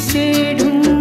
जिसे ढूंढे